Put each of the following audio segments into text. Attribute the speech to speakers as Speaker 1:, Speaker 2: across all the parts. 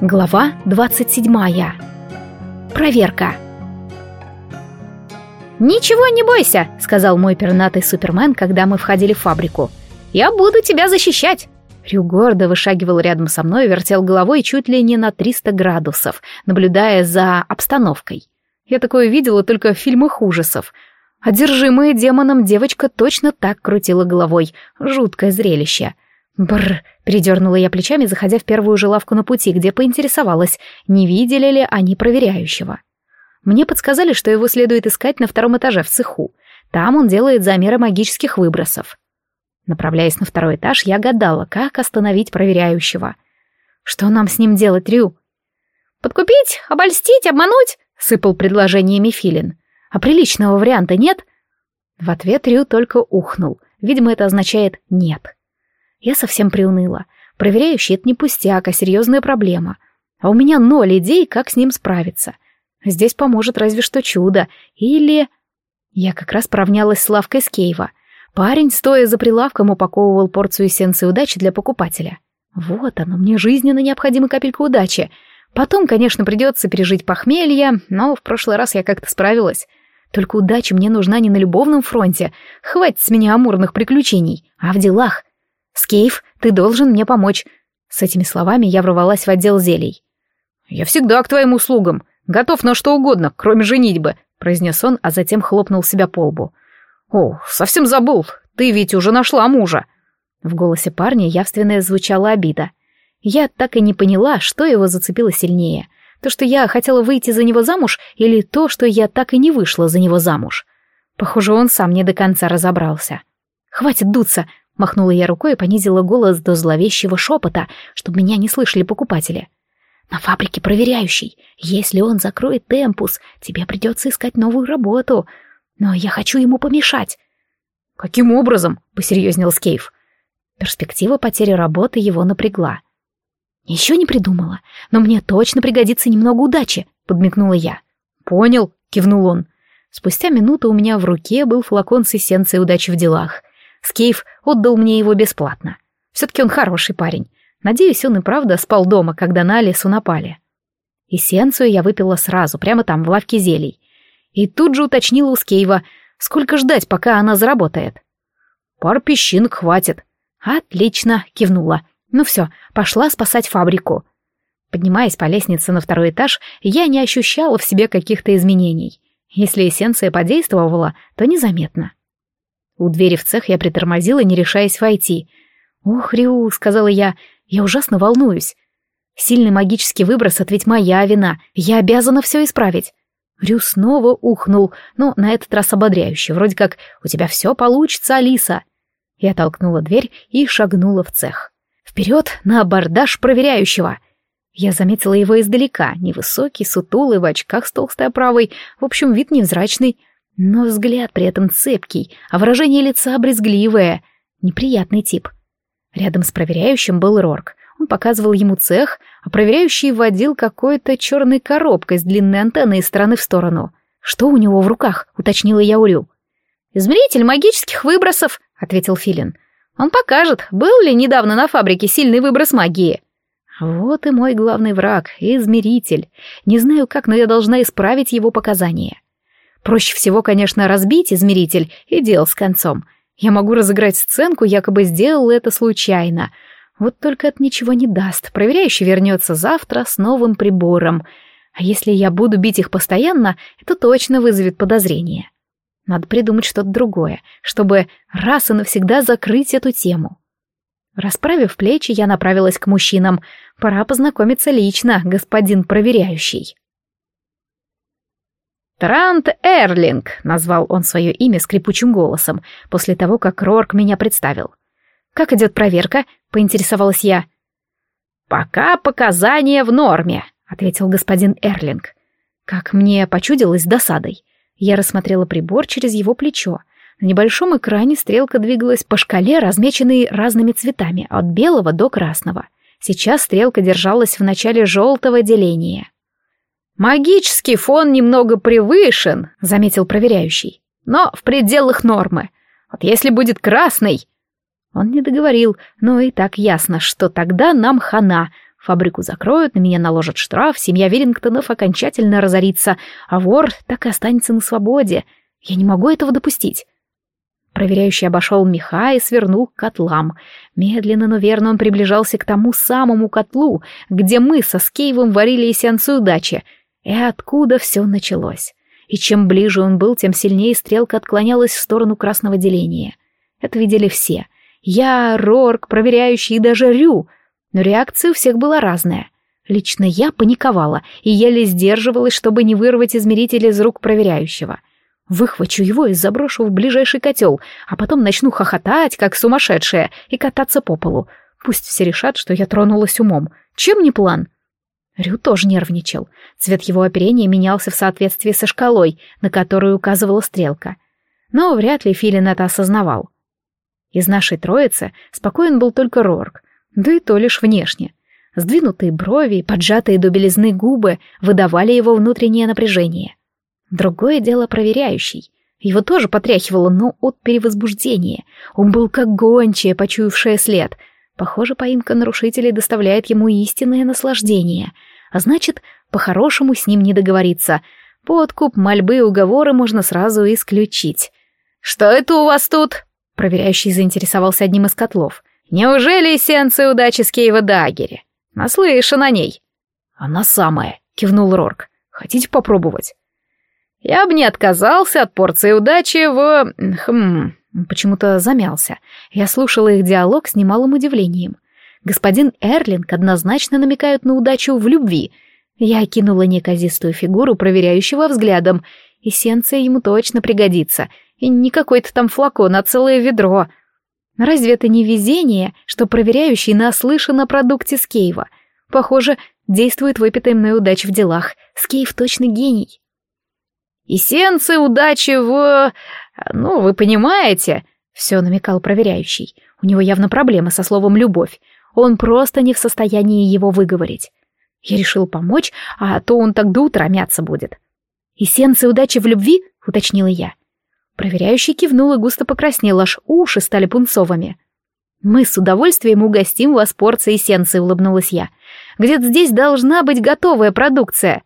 Speaker 1: Глава 27. Проверка. «Ничего не бойся», — сказал мой пернатый супермен, когда мы входили в фабрику. «Я буду тебя защищать». Рю гордо вышагивал рядом со мной, вертел головой чуть ли не на 300 градусов, наблюдая за обстановкой. Я такое видела только в фильмах ужасов. Одержимая демоном девочка точно так крутила головой. Жуткое зрелище. Бррр, передернула я плечами, заходя в первую же лавку на пути, где поинтересовалась, не видели ли они проверяющего. Мне подсказали, что его следует искать на втором этаже в цеху. Там он делает замеры магических выбросов. Направляясь на второй этаж, я гадала, как остановить проверяющего. Что нам с ним делать, Рю? «Подкупить? Обольстить? Обмануть?» — сыпал предложениями Филин. «А приличного варианта нет?» В ответ Рю только ухнул. Видимо, это означает «нет». Я совсем приуныла. Проверяющий — это не пустяк, а серьезная проблема. А у меня ноль идей, как с ним справиться. Здесь поможет разве что чудо. Или... Я как раз поравнялась с лавкой Скейва. Парень, стоя за прилавком, упаковывал порцию эссенции удачи для покупателя. Вот оно, мне жизненно необходима капелька удачи. Потом, конечно, придется пережить похмелье, но в прошлый раз я как-то справилась. Только удача мне нужна не на любовном фронте. Хватит с меня амурных приключений, а в делах. «Скейф, ты должен мне помочь». С этими словами я ворвалась в отдел зелий.
Speaker 2: «Я всегда к твоим услугам. Готов на что угодно, кроме женитьбы», — произнес он, а затем хлопнул себя по лбу. «О, совсем забыл. Ты ведь уже нашла мужа».
Speaker 1: В голосе парня явственно звучала обида. Я так и не поняла, что его зацепило сильнее. То, что я хотела выйти за него замуж, или то, что я так и не вышла за него замуж. Похоже, он сам не до конца разобрался. «Хватит дуться!» Махнула я рукой и понизила голос до зловещего шепота, чтобы меня не слышали покупатели. «На фабрике проверяющий. Если он закроет темпус, тебе придется искать новую работу. Но я хочу ему помешать».
Speaker 2: «Каким образом?» — посерьезнел Скейф.
Speaker 1: Перспектива потери работы его напрягла. «Еще не придумала, но мне точно пригодится немного удачи», — подмигнула я.
Speaker 2: «Понял», — кивнул он.
Speaker 1: Спустя минуту у меня в руке был флакон с эссенцией удачи в делах. Скейф отдал мне его бесплатно. Все-таки он хороший парень. Надеюсь, он и правда спал дома, когда на Алису напали. Эссенцию я выпила сразу, прямо там, в лавке зелий. И тут же уточнила у Скейва, сколько ждать, пока она заработает.
Speaker 2: «Пар песчинок хватит».
Speaker 1: «Отлично», — кивнула. «Ну все, пошла спасать фабрику». Поднимаясь по лестнице на второй этаж, я не ощущала в себе каких-то изменений. Если эссенция подействовала, то незаметно. У двери в цех я притормозила, не решаясь войти. «Ох, Рю», — сказала я, — «я ужасно волнуюсь. Сильный магический выброс — это ведь моя вина, я обязана все исправить». Рю снова ухнул, но на этот раз ободряюще, вроде как «У тебя все получится, Алиса». Я толкнула дверь и шагнула в цех. Вперед на абордаж проверяющего. Я заметила его издалека, невысокий, сутулый, в очках с толстой оправой, в общем, вид невзрачный, но взгляд при этом цепкий, а выражение лица брезгливое. Неприятный тип. Рядом с проверяющим был Рорк. Он показывал ему цех, а проверяющий водил какой-то черной коробкой с длинной антенной из стороны в сторону. «Что у него в руках?» — уточнила я Урю.
Speaker 3: «Измеритель магических выбросов», — ответил Филин. «Он покажет, был ли недавно на фабрике сильный выброс магии».
Speaker 1: Вот и мой главный враг — измеритель. Не знаю как, но я должна исправить его показания. Проще всего, конечно, разбить измеритель и дел с концом. Я могу разыграть сценку, якобы сделал это случайно. Вот только это ничего не даст. Проверяющий вернется завтра с новым прибором. А если я буду бить их постоянно, это точно вызовет подозрение. Надо придумать что-то другое, чтобы раз и навсегда закрыть эту тему. Расправив плечи, я направилась к мужчинам. Пора познакомиться лично, господин проверяющий.
Speaker 3: «Трант Эрлинг», — назвал он свое имя скрипучим голосом, после того, как Рорк меня представил.
Speaker 1: «Как идет проверка?» — поинтересовалась я.
Speaker 3: «Пока показания в норме», — ответил господин Эрлинг.
Speaker 1: Как мне почудилось досадой. Я рассмотрела прибор через его плечо. На небольшом экране стрелка двигалась по шкале, размеченной разными цветами, от белого до красного. Сейчас стрелка держалась в начале желтого деления.
Speaker 3: «Магический фон немного превышен», — заметил проверяющий, «но в пределах нормы. Вот если будет красный...»
Speaker 1: Он не договорил, но и так ясно, что тогда нам хана. Фабрику закроют, на меня наложат штраф, семья Веллингтонов окончательно разорится, а вор так и останется на свободе. Я не могу этого допустить. Проверяющий обошел меха и свернул к котлам. Медленно, но верно он приближался к тому самому котлу, где мы со Скейвом варили эссенцию дачи. И откуда все началось. И чем ближе он был, тем сильнее стрелка отклонялась в сторону красного деления. Это видели все. Я, Рорк, проверяющий и даже Рю. Но реакция у всех была разная. Лично я паниковала и еле сдерживалась, чтобы не вырвать измеритель из рук проверяющего — Выхвачу его и заброшу в ближайший котел, а потом начну хохотать, как сумасшедшая, и кататься по полу. Пусть все решат, что я тронулась умом. Чем не план? Рю тоже нервничал. Цвет его оперения менялся в соответствии со шкалой, на которую указывала стрелка. Но вряд ли Филин это осознавал. Из нашей троицы спокоен был только Рорк, да и то лишь внешне. Сдвинутые брови и поджатые до белизны губы выдавали его внутреннее напряжение — Другое дело проверяющий. Его тоже потряхивало, но от перевозбуждения. Он был как гончая, почуявшая след. Похоже, поимка нарушителей доставляет ему истинное наслаждение. А значит, по-хорошему с ним не договориться. Подкуп, мольбы и уговоры можно сразу исключить. «Что это у вас тут?» Проверяющий заинтересовался одним из котлов. «Неужели эссенция удачи с Кейва Дагере? Наслышан о ней». «Она самая», — кивнул Рорк. «Хотите попробовать?» Я бы не отказался от порции удачи в... Хм... Почему-то замялся. Я слушала их диалог с немалым удивлением. Господин Эрлинг однозначно намекает на удачу в любви. Я окинула неказистую фигуру проверяющего взглядом. Эссенция ему точно пригодится. И не какой-то там флакон, а целое ведро. Разве это не везение, что проверяющий наслышан о продукте Скейва? Похоже, действует выпитая мной удача в делах. Скейв точно гений. Эссенция удачи в... Ну, вы понимаете, все намекал проверяющий. У него явно проблемы со словом «любовь». Он просто не в состоянии его выговорить. Я решил помочь, а то он так до утра мяться будет. «Эссенция удачи в любви?» — уточнила я. Проверяющий кивнул и густо покраснел, аж уши стали пунцовыми. «Мы с удовольствием угостим вас порцией эссенции», — улыбнулась я. «Где-то здесь должна быть готовая продукция».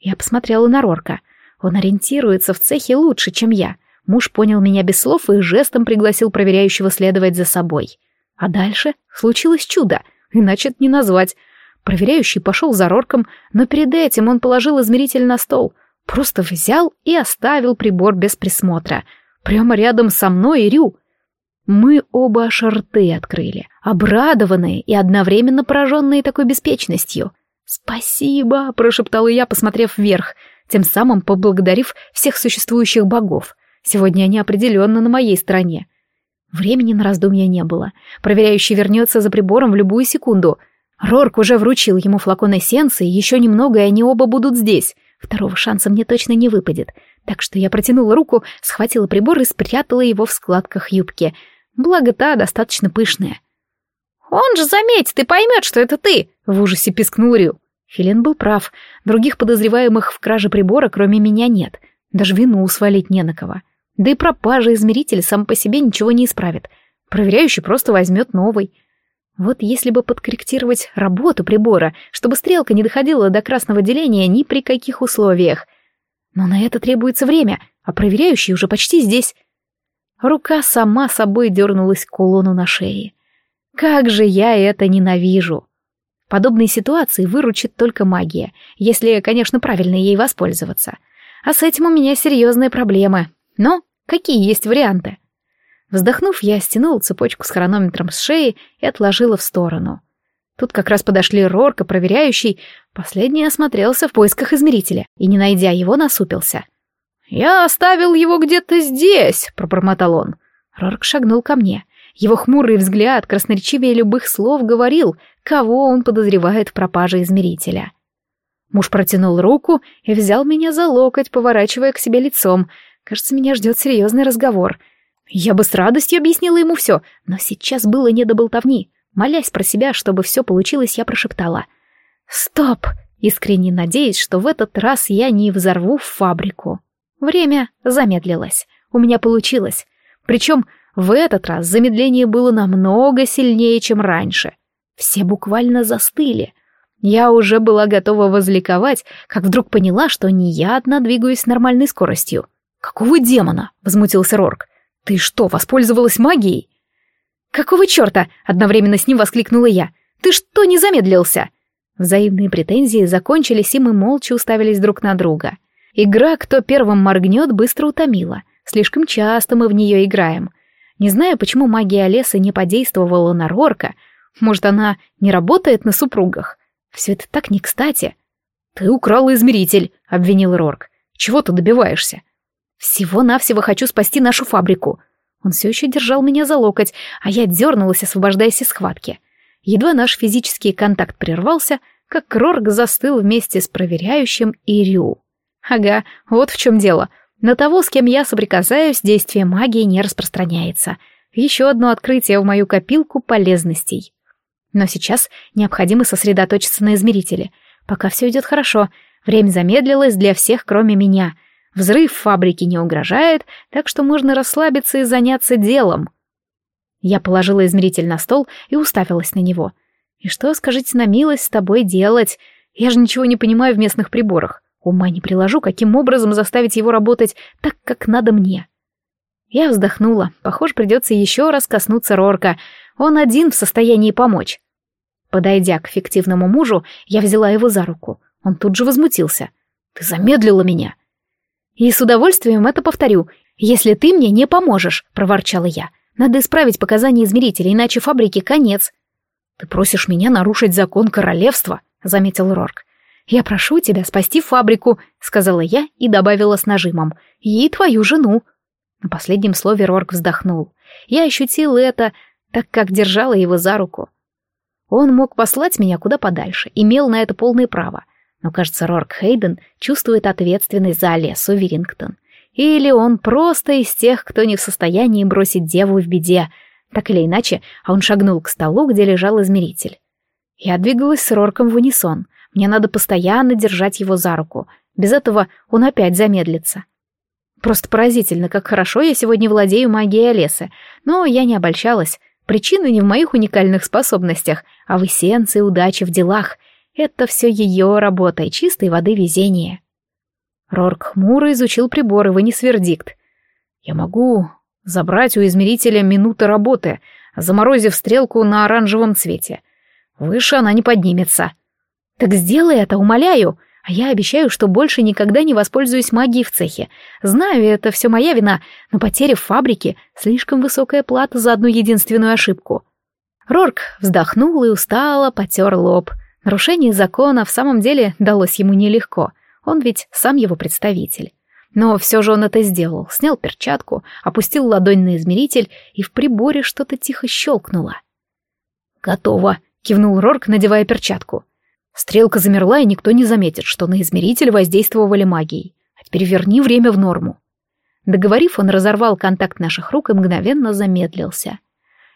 Speaker 1: Я посмотрела на Рорка — он ориентируется в цехе лучше, чем я. Муж понял меня без слов и жестом пригласил проверяющего следовать за собой. А дальше случилось чудо, иначе это не назвать. Проверяющий пошел за Рорком, но перед этим он положил измеритель на стол. Просто взял и оставил прибор без присмотра. Прямо рядом со мной и Рю. Мы оба шарты открыли, обрадованные и одновременно пораженные такой беспечностью. «Спасибо», — прошептала я, посмотрев вверх — тем самым поблагодарив всех существующих богов. Сегодня они определенно на моей стороне. Времени на раздумья не было. Проверяющий вернется за прибором в любую секунду. Рорк уже вручил ему флакон эссенции, еще немного, и они оба будут здесь. Второго шанса мне точно не выпадет. Так что я протянула руку, схватила прибор и спрятала его в складках юбки. Благо та достаточно пышная. «Он же заметит и поймет, что это ты!» — в ужасе пискнул Рю. Филин был прав. Других подозреваемых в краже прибора, кроме меня, нет. Даже вину свалить не на кого. Да и пропажа измерителя сам по себе ничего не исправит. Проверяющий просто возьмет новый. Вот если бы подкорректировать работу прибора, чтобы стрелка не доходила до красного деления ни при каких условиях. Но на это требуется время, а проверяющий уже почти здесь. Рука сама собой дернулась к кулону на шее. Как же я это ненавижу! подобной ситуации выручит только магия, если, конечно, правильно ей воспользоваться. А с этим у меня серьезные проблемы. Но какие есть варианты? Вздохнув, я стянула цепочку с хронометром с шеи и отложила в сторону. Тут как раз подошли Рорка, проверяющий. Последний осмотрелся в поисках измерителя и, не найдя его, насупился. «Я оставил его где-то здесь», — пробормотал он. Рорк шагнул ко мне. Его хмурый взгляд, красноречивее любых слов, говорил, кого он подозревает в пропаже измерителя. Муж протянул руку и взял меня за локоть, поворачивая к себе лицом. Кажется, меня ждет серьезный разговор. Я бы с радостью объяснила ему все, но сейчас было не до болтовни. Молясь про себя, чтобы все получилось, я прошептала. «Стоп!» искренне надеясь, что в этот раз я не взорву фабрику. Время замедлилось. У меня получилось. Причем в этот раз замедление было намного сильнее, чем раньше. Все буквально застыли. Я уже была готова возликовать, как вдруг поняла, что не я одна двигаюсь с нормальной скоростью. «Какого демона?» — возмутился Рорк. «Ты что, воспользовалась магией?» «Какого черта?» — одновременно с ним воскликнула я. «Ты что, не замедлился?» Взаимные претензии закончились, и мы молча уставились друг на друга. Игра «Кто первым моргнет» быстро утомила. Слишком часто мы в нее играем. Не знаю, почему магия леса не подействовала на Рорка. Может, она не работает на супругах. Все это так не кстати. «Ты украл измеритель», — обвинил Рорк. «Чего ты добиваешься?» «Всего-навсего хочу спасти нашу фабрику». Он все еще держал меня за локоть, а я дернулась, освобождаясь из схватки. Едва наш физический контакт прервался, как Рорк застыл вместе с проверяющим и Рю. Ага, вот в чем дело. На того, с кем я соприкасаюсь, действие магии не распространяется. Еще одно открытие в мою копилку полезностей. Но сейчас необходимо сосредоточиться на измерителе. Пока все идет хорошо. Время замедлилось для всех, кроме меня. Взрыв фабрики не угрожает, так что можно расслабиться и заняться делом. Я положила измеритель на стол и уставилась на него. И что, скажите на милость, с тобой делать? Я же ничего не понимаю в местных приборах. Ума не приложу, каким образом заставить его работать так, как надо мне. Я вздохнула. Похоже, придется еще раз коснуться Рорка. Он один в состоянии помочь. Подойдя к фиктивному мужу, я взяла его за руку. Он тут же возмутился. «Ты замедлила меня!» «И с удовольствием это повторю, если ты мне не поможешь», — проворчала я. «Надо исправить показания измерителя, иначе фабрике конец». «Ты просишь меня нарушить закон королевства?» — заметил Рорк. «Я прошу тебя спасти фабрику», — сказала я и добавила с нажимом. «И твою жену». На последнем слове Рорк вздохнул. Я ощутил это, так как держала его за руку. Он мог послать меня куда подальше, имел на это полное право. Но, кажется, Рорк Хейден чувствует ответственность за Олесу Вирингтон. Или он просто из тех, кто не в состоянии бросить деву в беде. Так или иначе, а он шагнул к столу, где лежал измеритель. Я двигалась с Рорком в унисон. Мне надо постоянно держать его за руку. Без этого он опять замедлится. Просто поразительно, как хорошо я сегодня владею магией леса. Но я не обольщалась. Причина не в моих уникальных способностях, а в эссенции удачи в делах. Это все ее работа и чистой воды везение. Рорк хмуро изучил прибор и вынес вердикт. «Я могу забрать у измерителя минуты работы, заморозив стрелку на оранжевом цвете. Выше она не поднимется». «Так сделай это, умоляю!» А я обещаю, что больше никогда не воспользуюсь магией в цехе. Знаю, это все моя вина, но потеря в фабрике — слишком высокая плата за одну единственную ошибку. Рорк вздохнул и устало потер лоб. Нарушение закона в самом деле далось ему нелегко. Он ведь сам его представитель. Но все же он это сделал, снял перчатку, опустил ладонь на измеритель, и в приборе что-то тихо щелкнуло. «Готово», — кивнул Рорк, надевая перчатку. Стрелка замерла, и никто не заметит, что на измеритель воздействовали магией. А теперь верни время в норму. Договорив, он разорвал контакт наших рук и мгновенно замедлился.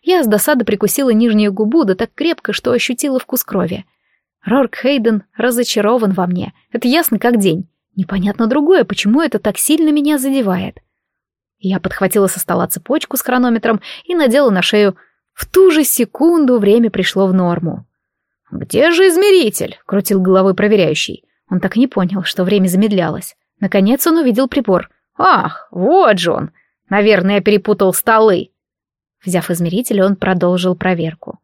Speaker 1: Я с досады прикусила нижнюю губу, да так крепко, что ощутила вкус крови. Рорк Хейден разочарован во мне, это ясно как день. Непонятно другое, почему это так сильно меня задевает. Я подхватила со стола цепочку с хронометром и надела на шею. В ту же секунду время пришло в норму. «Где же измеритель?» — крутил головой проверяющий. Он так и не понял, что время замедлялось. Наконец он увидел прибор. «Ах, вот же он! Наверное, я перепутал столы!» Взяв измеритель, он продолжил проверку.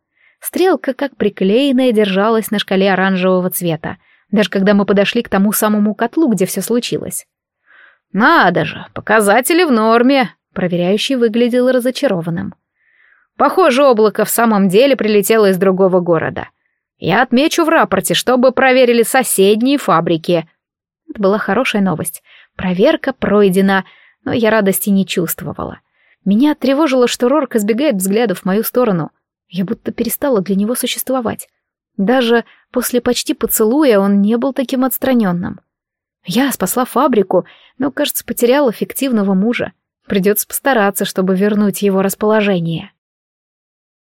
Speaker 1: Стрелка, как приклеенная, держалась на шкале оранжевого цвета, даже когда мы подошли к тому самому котлу, где все случилось. «Надо же, показатели в норме!» Проверяющий выглядел разочарованным. «Похоже, облако в самом деле прилетело из другого города. Я отмечу в рапорте, чтобы проверили соседние фабрики. Это была хорошая новость. Проверка пройдена, но я радости не чувствовала. Меня тревожило, что Рорк избегает взглядов в мою сторону. Я будто перестала для него существовать. Даже после почти поцелуя он не был таким отстраненным. Я спасла фабрику, но, кажется, потеряла фиктивного мужа. Придется постараться, чтобы вернуть его расположение.